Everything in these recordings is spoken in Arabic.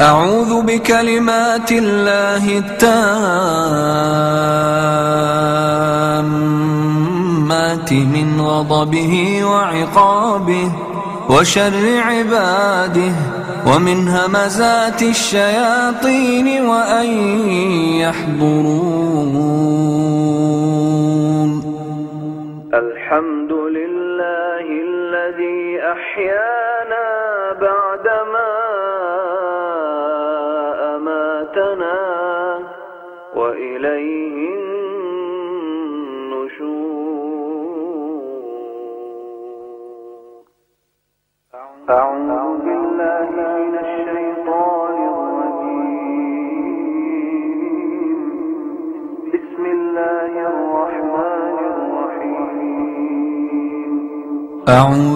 أعوذ بكلمات الله التامات من غضبه وعقابه وشر عباده ومن همزات الشياطين وأن يحضرون. الحمد لله الذي أحيانا بعدما أماتنا وإليه النشور. أعوذ بالله من الشيطان الرجيم. بسم الله الرحمن الرحيم. أعوذ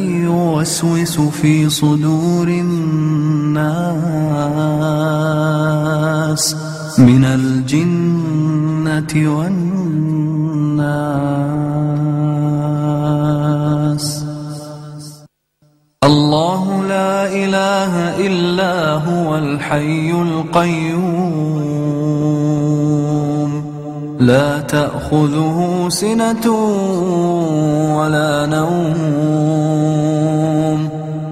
يوسوس في صدور الناس من الجنة والناس. الله لا إله إلا هو الحي القيوم. لا تأخذه سنة ولا نوم.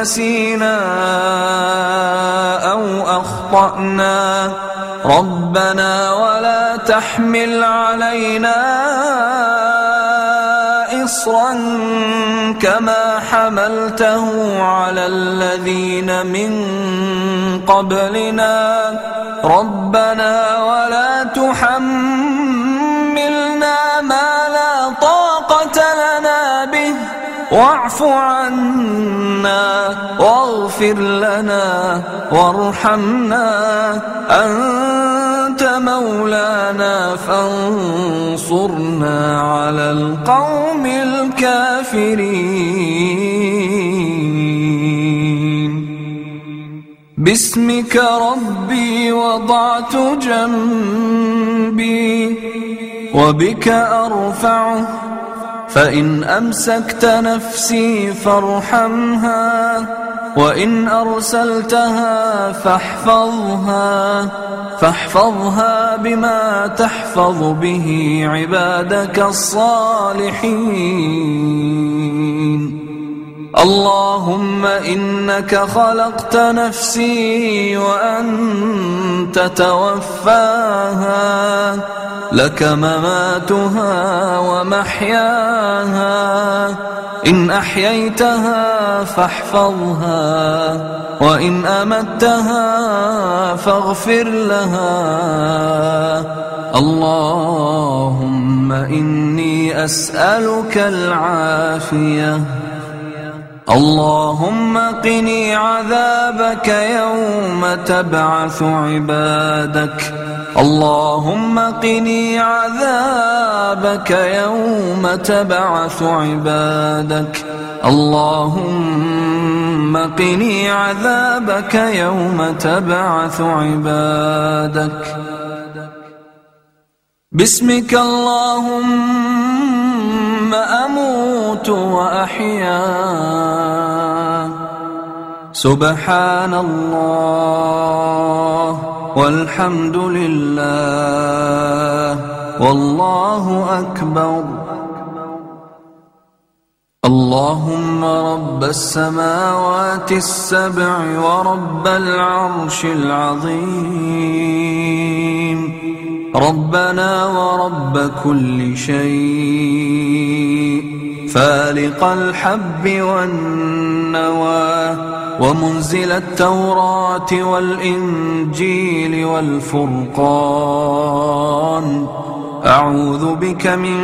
نسينا أو أخطأنا. ربنا ولا تحمل علينا إصرا كما حملته على الذين من قبلنا. ربنا ولا تحملنا ما لا طاقة لنا به. واعف عنا واغفر لنا وارحمنا. أنت مولانا فانصرنا على القوم الكافرين. باسمك ربي وضعت جنبي وبك أرفعه فإن أمسكت نفسي فارحمها وإن أرسلتها فاحفظها فاحفظها بما تحفظ به عبادك الصالحين. اللهم إنك خلقت نفسي وأنت توفاها لك مماتها ومحياها. إن أحييتها فاحفظها وإن أمتها فاغفر لها. اللهم إني أسألك العافية. اللهم قني عذابك يوم تبعث عبادك. اللهم قني عذابك يوم تبعث عبادك. اللهم قني عذابك يوم تبعث عبادك. باسمك اللهم أموت وأحيا. سبحان الله والحمد لله والله أكبر. اللهم رب السماوات السبع ورب العرش العظيم. ربنا ورب كل شيء. فالق الحب والنوى ومنزل التوراة والإنجيل والفرقان. أعوذ بك من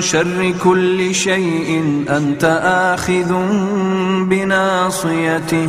شر كل شيء أنت آخذ بناصيته.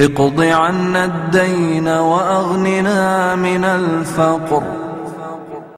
اقض عنا الدين وأغننا من الفقر.